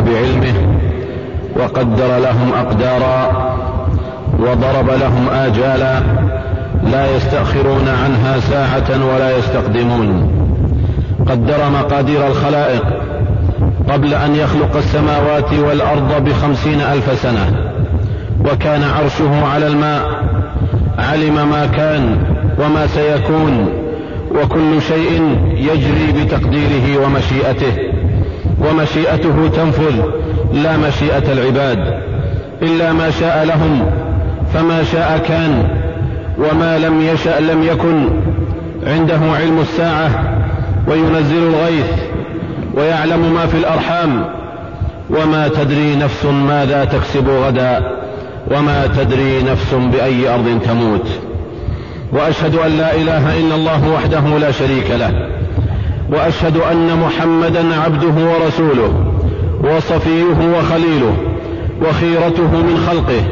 بعلمه وقدر لهم أقدارا وضرب لهم آجالا لا يستأخرون عنها ساعة ولا يستقدمون. قدر مقادير الخلائق قبل أن يخلق السماوات والأرض بخمسين ألف سنة وكان عرشه على الماء علم ما كان وما سيكون وكل شيء يجري بتقديره ومشيئته. ومشيئته تنفذ لا مشيئة العباد. إلا ما شاء لهم فما شاء كان وما لم يشأ لم يكن. عنده علم الساعة وينزل الغيث ويعلم ما في الأرحام. وما تدري نفس ماذا تكسب غدا وما تدري نفس بأي أرض تموت. وأشهد أن لا إله إلا الله وحده لا شريك له. وأشهد أن محمدا عبده ورسوله وصفيه وخليله وخيرته من خلقه.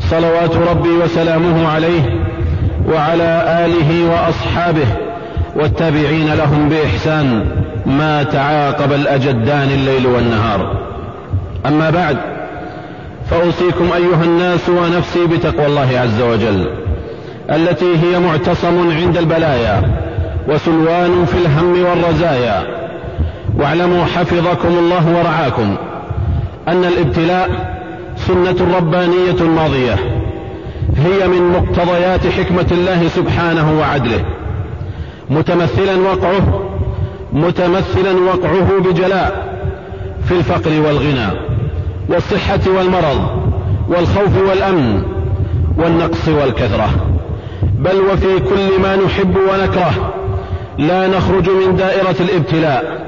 صلوات ربي وسلامه عليه وعلى آله وأصحابه والتابعين لهم بإحسان ما تعاقب الأجدان الليل والنهار. أما بعد فأوصيكم أيها الناس ونفسي بتقوى الله عز وجل التي هي معتصم عند البلايا. وسلوان في الهم والرزايا. واعلموا حفظكم الله ورعاكم أن الابتلاء سنة ربانية ماضية. هي من مقتضيات حكمة الله سبحانه وعدله. متمثلا وقعه متمثلا وقعه بجلاء في الفقر والغنى والصحة والمرض والخوف والأمن والنقص والكثرة. بل وفي كل ما نحب ونكره لا نخرج من دائرة الابتلاء.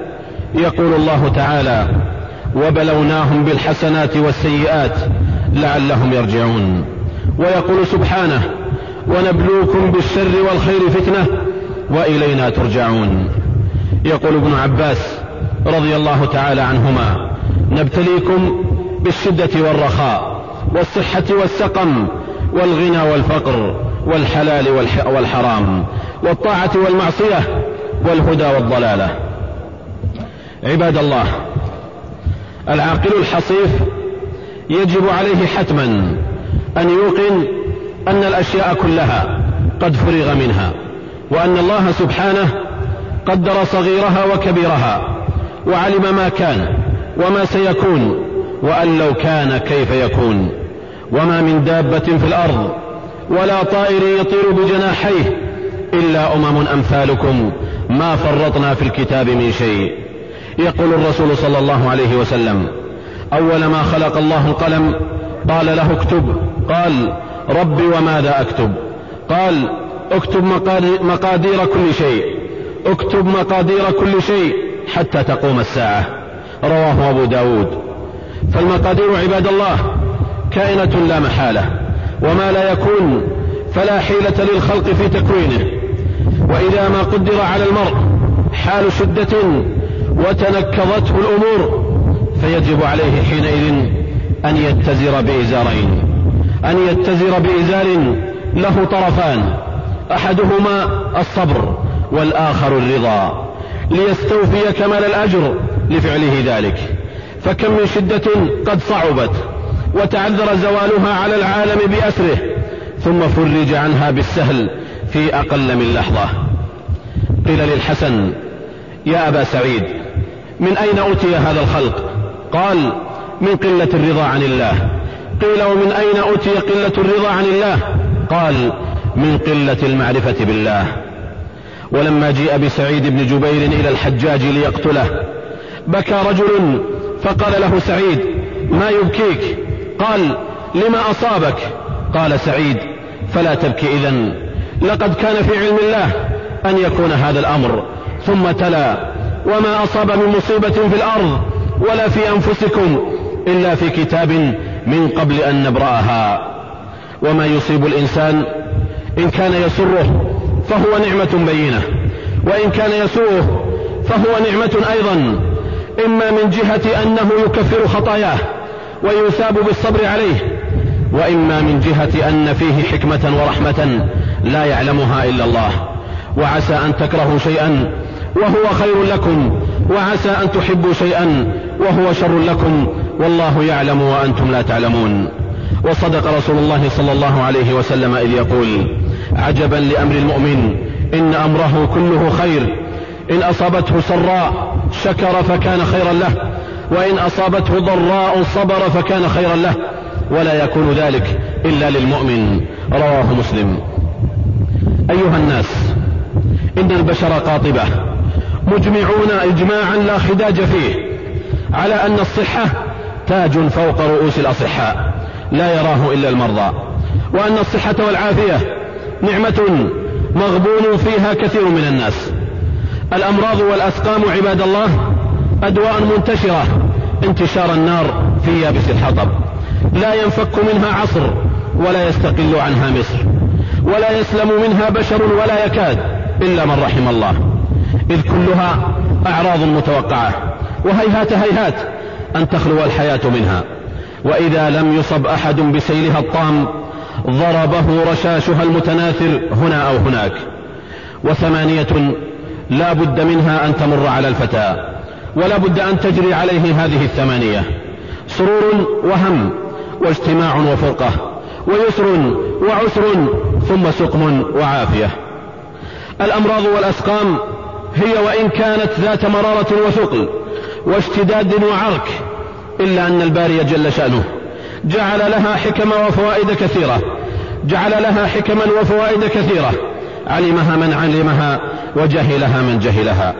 يقول الله تعالى وبلوناهم بالحسنات والسيئات لعلهم يرجعون ويقول سبحانه ونبلوكم بالشر والخير فتنة وإلينا ترجعون يقول ابن عباس رضي الله تعالى عنهما نبتليكم بالشدة والرخاء والصحة والسقم والغنى والفقر والحلال والحرام والطاعة والمعصية والهدى والضلالة. عباد الله العاقل الحصيف يجب عليه حتما أن يوقن أن الأشياء كلها قد فرغ منها وأن الله سبحانه قدر صغيرها وكبيرها وعلم ما كان وما سيكون وأن لو كان كيف يكون وما من دابة في الأرض ولا طائر يطير بجناحيه إلا أمم أمثالكم ما فرطنا في الكتاب من شيء. يقول الرسول صلى الله عليه وسلم أول ما خلق الله القلم قال له اكتب. قال ربي وماذا أكتب؟ قال اكتب مقادير كل شيء. اكتب مقادير كل شيء حتى تقوم الساعة. رواه أبو داود. فالمقادير عباد الله كائنة لا محالة. وما لا يكون فلا حيلة للخلق في تكوينه. وإذا ما قدر على المرء حال شدة وتنكضته الأمور فيجب عليه حينئذ أن يتزر بإزارين. أن يتزر بإزار له طرفان أحدهما الصبر والآخر الرضا. ليستوفي كمال الأجر لفعله ذلك. فكم من شدة قد صعبت. وتعذر زوالها على العالم بأسره ثم فرج عنها بالسهل في أقل من لحظة. قيل للحسن يا أبا سعيد من أين أوتي هذا الخلق؟ قال من قلة الرضا عن الله. قيل ومن أين أوتي قلة الرضا عن الله؟ قال من قلة المعرفة بالله. ولما جيء بسعيد بن جبير إلى الحجاج ليقتله بكى رجل فقال له سعيد ما يبكيك؟ قال لما أصابك؟ قال سعيد. فلا تبكي إذن. لقد كان في علم الله أن يكون هذا الأمر. ثم تلا. وما أصاب من مصيبة في الأرض ولا في أنفسكم إلا في كتاب من قبل أن نبرأها. وما يصيب الإنسان إن كان يسره فهو نعمة بينة وإن كان يسوءه فهو نعمة أيضا إما من جهة أنه يكفر خطاياه ويثاب بالصبر عليه. وإما من جهة أن فيه حكمة ورحمة لا يعلمها إلا الله. وعسى أن تكرهوا شيئا وهو خير لكم. وعسى أن تحبوا شيئا وهو شر لكم. والله يعلم وأنتم لا تعلمون. وصدق رسول الله صلى الله عليه وسلم إذ يقول عجبا لأمر المؤمن إن أمره كله خير. إن أصابته سراء شكر فكان خيرا له. وإن أصابته ضراء صبر فكان خيرا له ولا يكون ذلك إلا للمؤمن. رواه مسلم. أيها الناس إن البشر قاطبة مجمعون إجماعا لا خداج فيه على أن الصحة تاج فوق رؤوس الأصحاء لا يراه إلا المرضى وأن الصحة والعافية نعمة مغبون فيها كثير من الناس. الأمراض والأسقام عباد الله أدواء منتشرة. انتشار النار في يابس الحطب. لا ينفك منها عصر ولا يستقل عنها مصر. ولا يسلم منها بشر ولا يكاد إلا من رحم الله. إذ كلها أعراض متوقعة. وهيهات هيهات أن تخلو الحياة منها. وإذا لم يصب أحد بسيلها الطام ضربه رشاشها المتناثر هنا أو هناك. وثمانية لا بد منها أن تمر على الفتى ولا بد أن تجري عليه هذه الثمانية. سرور وهم واجتماع وفرقة ويسر وعسر ثم سقم وعافية. الأمراض والأسقام هي وإن كانت ذات مرارة وثقل واشتداد وعرك إلا أن الباري جل شأنه جعل لها حكم وفوائد كثيرة. جعل لها حكما وفوائد كثيرة. علمها من علمها وجهلها من جهلها.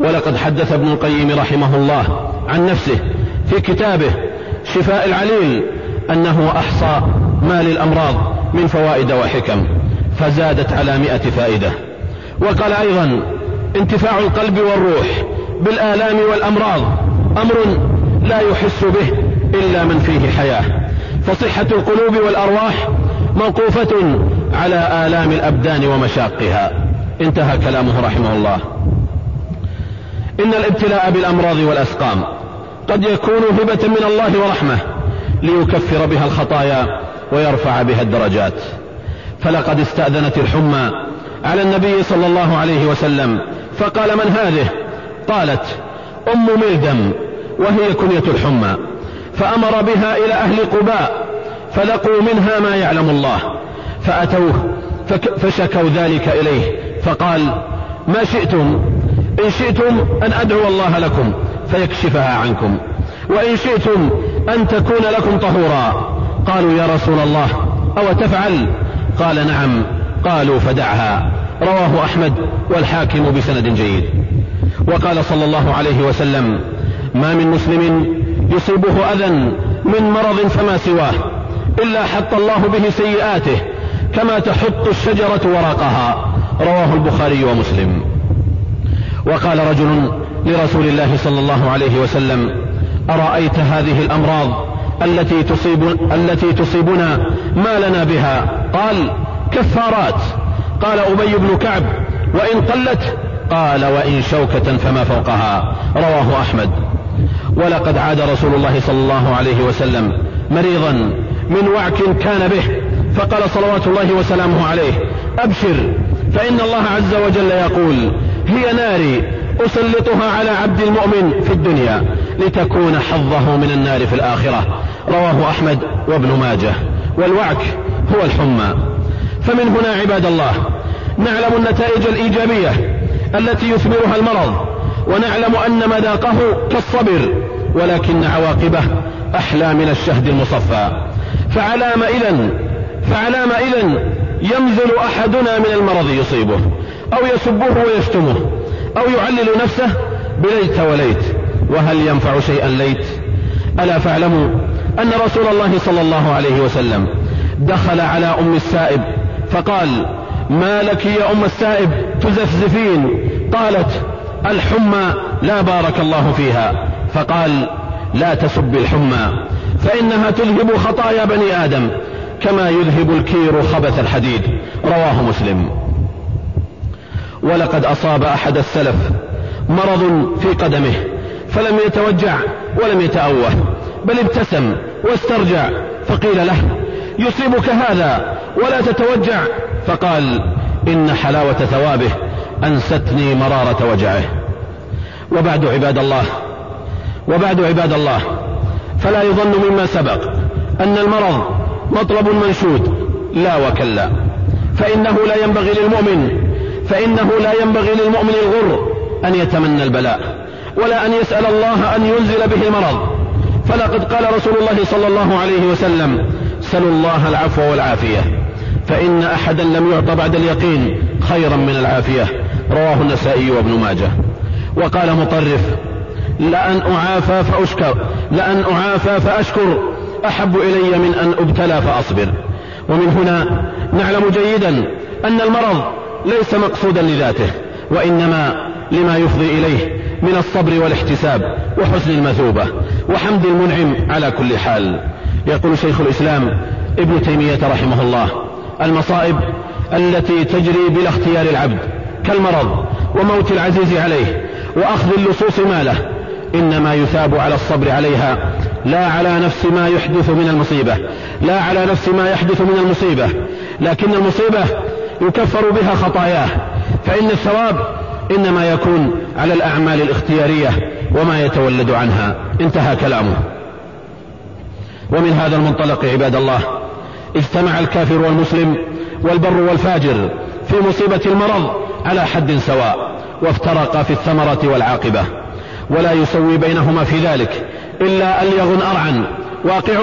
ولقد حدث ابن القيم رحمه الله عن نفسه في كتابه شفاء العليل أنه أحصى ما للأمراض من فوائد وحكم فزادت على مئة فائدة. وقال أيضا انتفاع القلب والروح بالآلام والأمراض أمر لا يحس به إلا من فيه حياة. فصحة القلوب والأرواح موقوفة على آلام الأبدان ومشاقها. انتهى كلامه رحمه الله. إن الابتلاء بالأمراض والأسقام قد يكون هبة من الله ورحمة ليكفر بها الخطايا ويرفع بها الدرجات. فلقد استأذنت الحمى على النبي صلى الله عليه وسلم فقال من هذه؟ قالت أم ملدم وهي كنية الحمى. فأمر بها إلى أهل قباء فلقوا منها ما يعلم الله. فأتوه فشكوا ذلك إليه فقال ما شئتم؟ إن شئتم أن أدعو الله لكم فيكشفها عنكم. وإن شئتم أن تكون لكم طهورا. قالوا يا رسول الله أو تفعل؟ قال نعم. قالوا فدعها. رواه أحمد والحاكم بسند جيد. وقال صلى الله عليه وسلم ما من مسلم يصيبه أذى من مرض فما سواه إلا حط الله به سيئاته كما تحط الشجرة ورقها رواه البخاري ومسلم. وقال رجل لرسول الله صلى الله عليه وسلم أرأيت هذه الأمراض التي تصيب التي تصيبنا؟ ما لنا بها؟ قال كفارات. قال أبي بن كعب وإن قلت؟ قال وإن شوكة فما فوقها. رواه أحمد. ولقد عاد رسول الله صلى الله عليه وسلم مريضا من وعك كان به فقال صلوات الله وسلامه عليه أبشر فإن الله عز وجل يقول هي ناري أسلطها على عبد المؤمن في الدنيا لتكون حظه من النار في الآخرة. رواه أحمد وابن ماجه. والوعك هو الحمى. فمن هنا عباد الله نعلم النتائج الإيجابية التي يثمرها المرض ونعلم أن مذاقه كالصبر ولكن عواقبه أحلى من الشهد المصفى. فعلام إذن فعلام إذن يمزل أحدنا من المرض يصيبه. أو يسبه ويشتمه أو يعلل نفسه بليت وليت وهل ينفع شيئا ليت؟ ألا فاعلموا أن رسول الله صلى الله عليه وسلم دخل على أم السائب فقال ما لك يا أم السائب تزفزفين؟ قالت الحمى لا بارك الله فيها. فقال لا تسب الحمى فإنها تذهب خطايا بني آدم كما يذهب الكير خبث الحديد. رواه مسلم. ولقد أصاب أحد السلف مرض في قدمه فلم يتوجع ولم يتأوه بل ابتسم واسترجع فقيل له يصيبك هذا ولا تتوجع؟ فقال إن حلاوة ثوابه أنستني مرارة وجعه. وبعد عباد الله وبعد عباد الله فلا يظن مما سبق أن المرض مطلب منشود لا وكلا فإنه لا ينبغي للمؤمن فإنه لا ينبغي للمؤمن الغر أن يتمنى البلاء ولا أن يسأل الله أن ينزل به المرض. فلقد قال رسول الله صلى الله عليه وسلم سلوا الله العفو والعافية فإن أحدا لم يعط بعد اليقين خيرا من العافية. رواه النسائي وابن ماجه. وقال مطرف لأن أعافى فأشكر لأن أعافى فأشكر أحب إلي من أن أبتلى فأصبر. ومن هنا نعلم جيدا أن المرض ليس مقصودا لذاته وإنما لما يفضي إليه من الصبر والاحتساب وحسن المثوبة وحمد المنعم على كل حال. يقول شيخ الإسلام ابن تيمية رحمه الله المصائب التي تجري بلا اختيار العبد كالمرض وموت العزيز عليه وأخذ اللصوص ماله إنما يثاب على الصبر عليها لا على نفس ما يحدث من المصيبة لا على نفس ما يحدث من المصيبة. لكن المصيبة يكفر بها خطاياه. فإن الثواب إنما يكون على الأعمال الاختيارية وما يتولد عنها. انتهى كلامه. ومن هذا المنطلق عباد الله اجتمع الكافر والمسلم والبر والفاجر في مصيبة المرض على حد سواء وافترقا في الثمرة والعاقبة. ولا يسوي بينهما في ذلك إلا أليغ أرعا واقع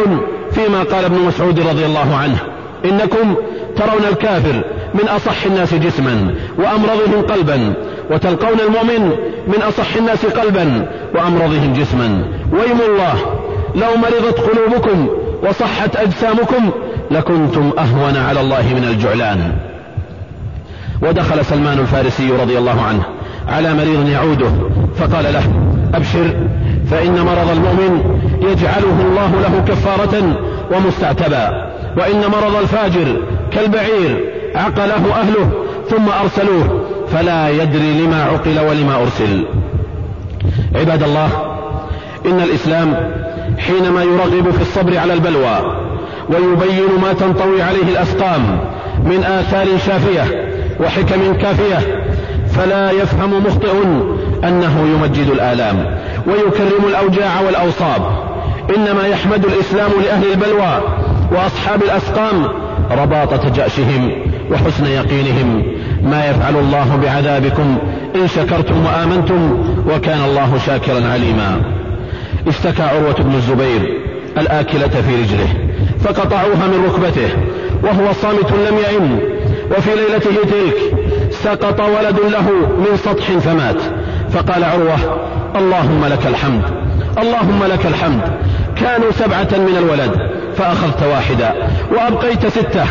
فيما قال ابن مسعود رضي الله عنه. إنكم ترون الكافر من أصح الناس جسما وأمرضهم قلبا وتلقون المؤمن من أصح الناس قلبا وأمرضهم جسما. ويم الله لو مرضت قلوبكم وصحت أجسامكم لكنتم أهون على الله من الجعلان. ودخل سلمان الفارسي رضي الله عنه على مريض يعوده فقال له أبشر فإن مرض المؤمن يجعله الله له كفارة ومستعتبا وإن مرض الفاجر كالبعير عقله أهله ثم أرسلوه. فلا يدري لما عقل ولما أرسل. عباد الله إن الإسلام حينما يرغب في الصبر على البلوى ويبين ما تنطوي عليه الأسقام من آثار شافية وحكم كافية فلا يفهم مخطئ أنه يمجد الآلام ويكرم الأوجاع والأوصاب. إنما يحمد الإسلام لأهل البلوى وأصحاب الأسقام رباطة جأشهم وحسن يقينهم. ما يفعل الله بعذابكم. إن شكرتم وآمنتم وكان الله شاكرا عليما. اشتكى عروة بن الزبير الآكلة في رجله فقطعوها من ركبته وهو صامت لم يئن وفي ليلته تلك سقط ولد له من سطح فمات. فقال عروة اللهم لك الحمد اللهم لك الحمد كانوا سبعة من الولد فأخذت واحدا وأبقيت ستة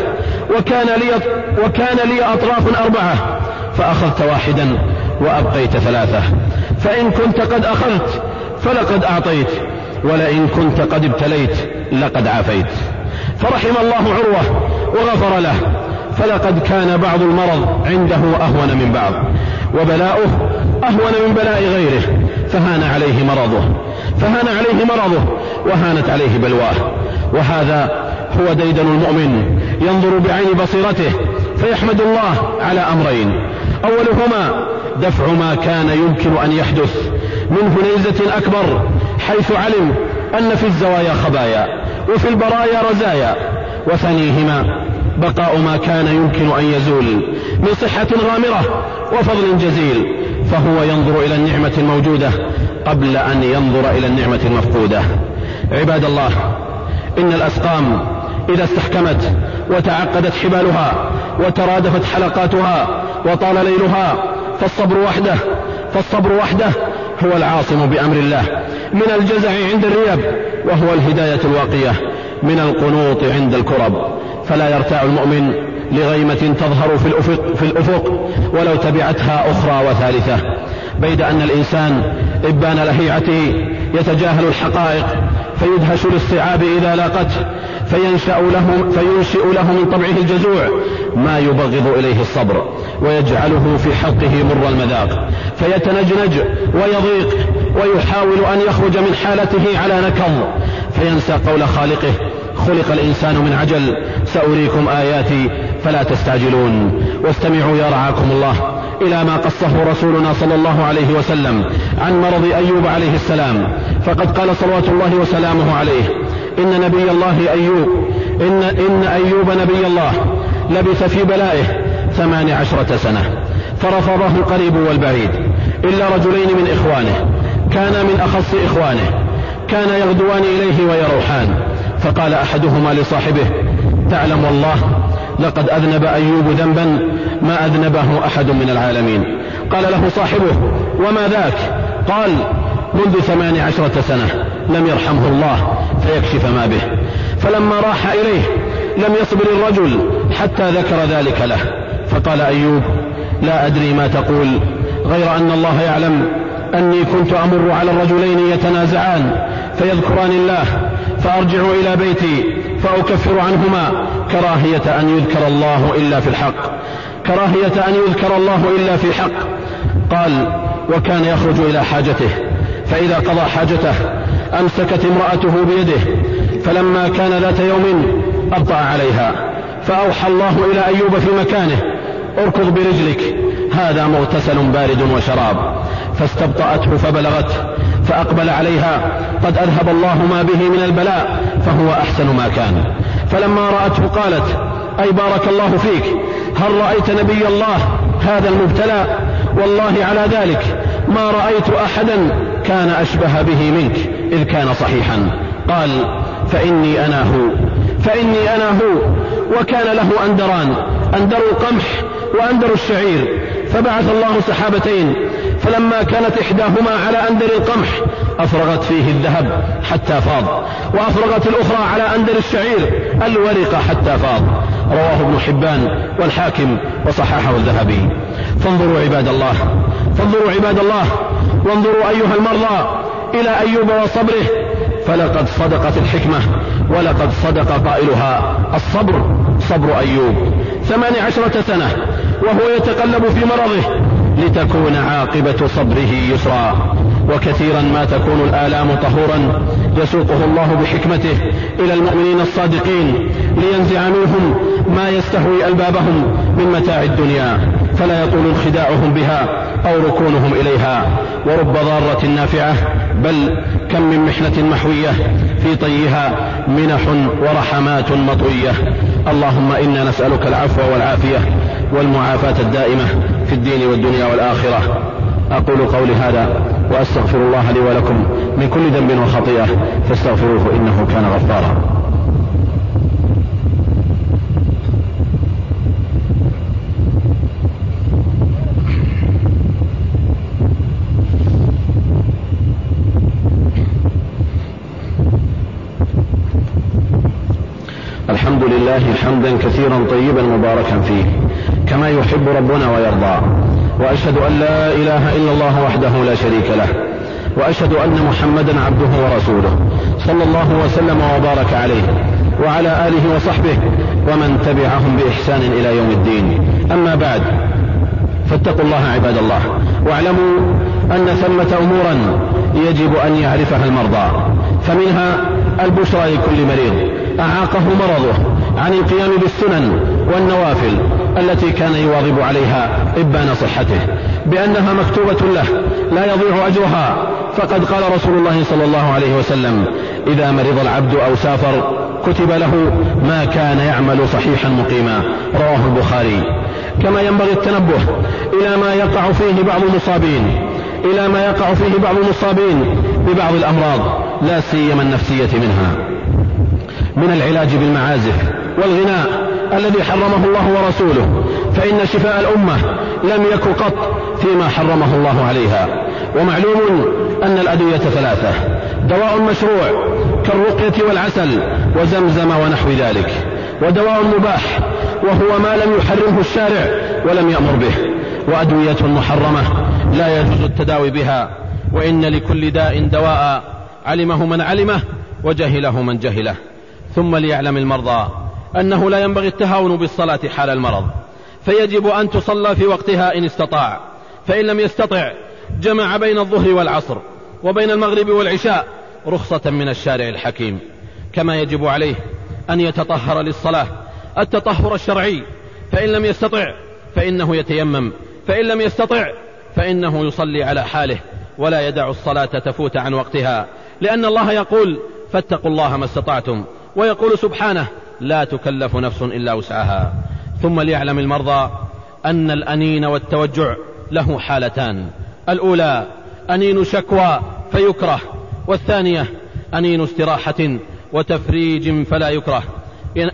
وكان لي, وكان لي أطراف أربعة فأخذت واحدا وأبقيت ثلاثة. فإن كنت قد أخذت فلقد أعطيت ولئن كنت قد ابتليت لقد عافيت. فرحم الله عروة وغفر له فلقد كان بعض المرض عنده أهون من بعض وبلاؤه أهون من بلاء غيره فهان عليه مرضه. فهان عليه مرضه وهانت عليه بلواه. وهذا هو ديدن المؤمن ينظر بعين بصيرته فيحمد الله على أمرين. أولهما دفع ما كان يمكن أن يحدث من هنيزة أكبر حيث علم أن في الزوايا خبايا وفي البرايا رزايا. وثانيهما بقاء ما كان يمكن أن يزول من صحة غامرة وفضل جزيل. فهو ينظر إلى النعمة الموجودة قبل أن ينظر إلى النعمة المفقودة. عباد الله إن الأسقام إذا استحكمت وتعقدت حبالها وترادفت حلقاتها وطال ليلها فالصبر وحده فالصبر وحده هو العاصم بأمر الله من الجزع عند الريب وهو الهداية الواقية من القنوط عند الكرب. فلا يرتاع المؤمن لغيمة تظهر في الأفق, في الأفق ولو تبعتها أخرى وثالثة. بيد أن الإنسان إبان لهيعته يتجاهل الحقائق فيدهش للصعاب إذا لاقته فينشأ له فينشئ له من طبعه الجزوع. ما يبغض إليه الصبر ويجعله في حلقه مر المذاق. فيتنجنج ويضيق ويحاول أن يخرج من حالته على نكظ فينسى قول خالقه خلق الإنسان من عجل سأريكم آياتي فلا تستعجلون. واستمعوا يا رعاكم الله إلى ما قصه رسولنا صلى الله عليه وسلم عن مرض أيوب عليه السلام. فقد قال صلوات الله وسلامه عليه إن نبي الله أيوب إن, إن أيوب نبي الله لبث في بلائه ثمان عشرة سنة فرفضه القريب والبعيد إلا رجلين من إخوانه كان من أخص إخوانه كان يغدوان إليه ويروحان. فقال أحدهما لصاحبه تعلم والله لقد أذنب أيوب ذنبا ما أذنبه أحد من العالمين. قال له صاحبه وما ذاك؟ قال منذ ثمان عشرة سنة لم يرحمه الله فيكشف ما به. فلما راح إليه لم يصبر الرجل حتى ذكر ذلك له. فقال أيوب لا أدري ما تقول غير أن الله يعلم أني كنت أمر على الرجلين يتنازعان فيذكران الله فأرجع إلى بيتي فأكفر عنهما. كراهية أن يذكر الله إلا في الحق. كراهية أن يذكر الله إلا في حق. قال وكان يخرج إلى حاجته. فإذا قضى حاجته أمسكت امرأته بيده. فلما كان ذات يوم أبطأ عليها. فأوحى الله إلى أيوب في مكانه اركض برجلك. هذا مغتسل بارد وشراب. فاستبطأته فبلغته. فأقبل عليها. قد أذهب الله ما به من البلاء فهو أحسن ما كان. فلما رأته قالت أي بارك الله فيك هل رأيت نبي الله هذا المبتلى؟ والله على ذلك ما رأيت أحدا كان أشبه به منك إذ كان صحيحا. قال فإني أنا هو. فإني أنا هو. وكان له أندران أندر القمح وأندر الشعير. فبعث الله سحابتين فلما كانت إحداهما على أندر القمح أفرغت فيه الذهب حتى فاض وأفرغت الأخرى على أندر الشعير الورق حتى فاض. رواه ابن حبان والحاكم وصححه الذهبي. فانظروا عباد الله فانظروا عباد الله وانظروا أيها المرضى إلى أيوب وصبره. فلقد صدقت الحكمة ولقد صدق قائلها الصبر صبر أيوب ثمان عشرة سنة وهو يتقلب في مرضه. لتكون عاقبة صبره يسرا. وكثيرا ما تكون الآلام طهورا يسوقه الله بحكمته إلى المؤمنين الصادقين لينزع منهم ما يستهوي ألبابهم من متاع الدنيا. فلا يطول انخداعهم بها أو ركونهم إليها. ورب ضارة نافعة بل كم من محنة محوية في طيها منح ورحمات مطوية. اللهم إنا نسألك العفو والعافية. والمعافاة الدائمة في الدين والدنيا والآخرة. أقول قولي هذا وأستغفر الله لي ولكم من كل ذنب وخطيئة فاستغفروه إنه كان غفارا. الحمد لله حمدا كثيرا طيبا مباركا فيه. كما يحب ربنا ويرضى. وأشهد أن لا إله إلا الله وحده لا شريك له. وأشهد أن محمدا عبده ورسوله. صلى الله وسلم وبارك عليه. وعلى آله وصحبه ومن تبعهم بإحسان إلى يوم الدين. أما بعد فاتقوا الله عباد الله. واعلموا أن ثمة امورا يجب أن يعرفها المرضى. فمنها البشرى لكل مريض. أعاقه مرضه عن القيام بالسنن والنوافل. التي كان يواظب عليها إبان صحته. بأنها مكتوبة له لا يضيع أجرها. فقد قال رسول الله صلى الله عليه وسلم إذا مرض العبد أو سافر كتب له ما كان يعمل صحيحا مقيما. رواه البخاري. كما ينبغي التنبه إلى ما يقع فيه بعض المصابين إلى ما يقع فيه بعض المصابين ببعض الأمراض لا سيما النفسية منها. من العلاج بالمعازف والغناء. الذي حرمه الله ورسوله فإن شفاء الأمة لم يك قط فيما حرمه الله عليها. ومعلوم أن الأدوية ثلاثة دواء مشروع كالرقية والعسل وزمزم ونحو ذلك ودواء مباح وهو ما لم يحرمه الشارع ولم يأمر به وأدوية محرمة لا يجوز التداوي بها وإن لكل داء دواء علمه من علمه وجهله من جهله. ثم ليعلم المرضى أنه لا ينبغي التهاون بالصلاة حال المرض فيجب أن تصلى في وقتها إن استطاع فإن لم يستطع جمع بين الظهر والعصر وبين المغرب والعشاء رخصة من الشارع الحكيم. كما يجب عليه أن يتطهر للصلاة. التطهر الشرعي فإن لم يستطع فإنه يتيمم فإن لم يستطع فإنه يصلي على حاله ولا يدع الصلاة تفوت عن وقتها. لأن الله يقول فاتقوا الله ما استطعتم ويقول سبحانه لا تكلف نفس إلا وسعها. ثم ليعلم المرضى أن الأنين والتوجع له حالتان. الأولى أنين شكوى فيكره. والثانية أنين استراحة وتفريج فلا يكره.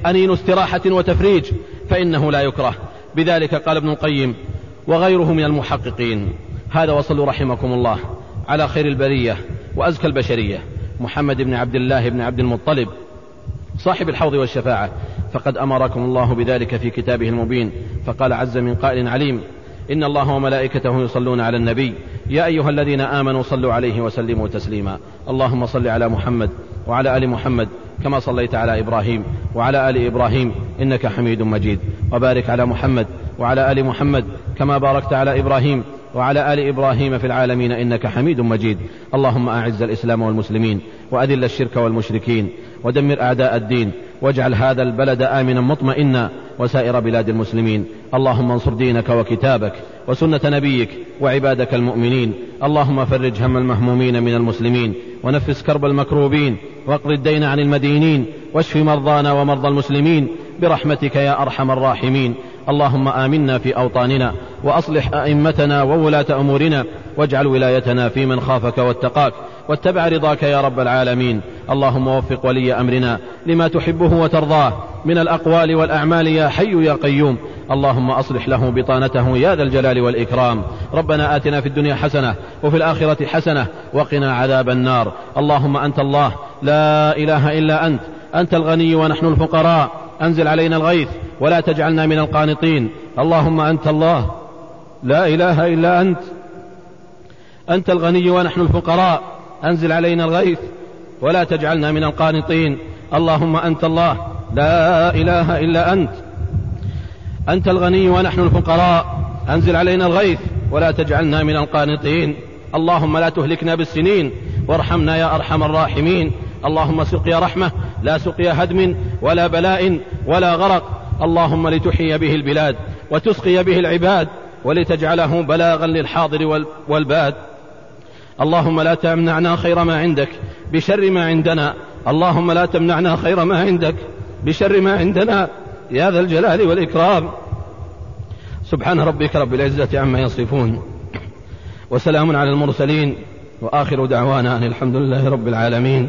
أنين استراحة وتفريج فإنه لا يكره. بذلك قال ابن القيم وغيره من المحققين. هذا وصلوا رحمكم الله. على خير البرية وأزكى البشرية. محمد بن عبد الله بن عبد المطلب. صاحب الحوض والشفاعة. فقد أمركم الله بذلك في كتابه المبين. فقال عز من قائل عليم إن الله وملائكته يصلون على النبي. يا أيها الذين آمنوا صلوا عليه وسلموا تسليما. اللهم صل على محمد وعلى آل محمد كما صليت على إبراهيم وعلى آل إبراهيم إنك حميد مجيد. وبارك على محمد وعلى آل محمد كما باركت على إبراهيم وعلى آل إبراهيم في العالمين إنك حميد مجيد. اللهم أعز الإسلام والمسلمين وأذل الشرك والمشركين ودمر أعداء الدين واجعل هذا البلد آمنا مطمئنا وسائر بلاد المسلمين. اللهم انصر دينك وكتابك وسنة نبيك وعبادك المؤمنين. اللهم فرج هم المهمومين من المسلمين ونفس كرب المكروبين واقض الدين عن المدينين واشف مرضانا ومرضى المسلمين برحمتك يا أرحم الراحمين. اللهم آمنا في أوطاننا وأصلح أئمتنا وولاة أمورنا واجعل ولايتنا في من خافك واتقاك واتبع رضاك يا رب العالمين. اللهم وفق ولي أمرنا لما تحبه وترضاه. من الأقوال والأعمال يا حي يا قيوم. اللهم أصلح له بطانته يا ذا الجلال والإكرام. ربنا آتنا في الدنيا حسنة وفي الآخرة حسنة وقنا عذاب النار. اللهم أنت الله. لا إله إلا أنت. أنت الغني ونحن الفقراء. أنزل علينا الغيث ولا تجعلنا من القانطين. اللهم أنت الله. لا إله إلا أنت. أنت الغني ونحن الفقراء. أنزل علينا الغيث ولا تجعلنا من القانطين. اللهم أنت الله. لا إله إلا أنت. أنت الغني ونحن الفقراء. أنزل علينا الغيث ولا تجعلنا من القانطين. اللهم لا تهلكنا بالسنين. وارحمنا يا أرحم الراحمين. اللهم سقيا رحمة. لا سقيا هدم ولا بلاء ولا غرق. اللهم لتحيي به البلاد وتسقي به العباد ولتجعله بلاغا للحاضر والباد. اللهم لا تمنعنا خير ما عندك بشر ما عندنا. اللهم لا تمنعنا خير ما عندك بشر ما عندنا. يا ذا الجلال والإكرام. سبحان ربك رب العزة عما يصفون. وسلام على المرسلين. وآخر دعوانا أن الحمد لله رب العالمين.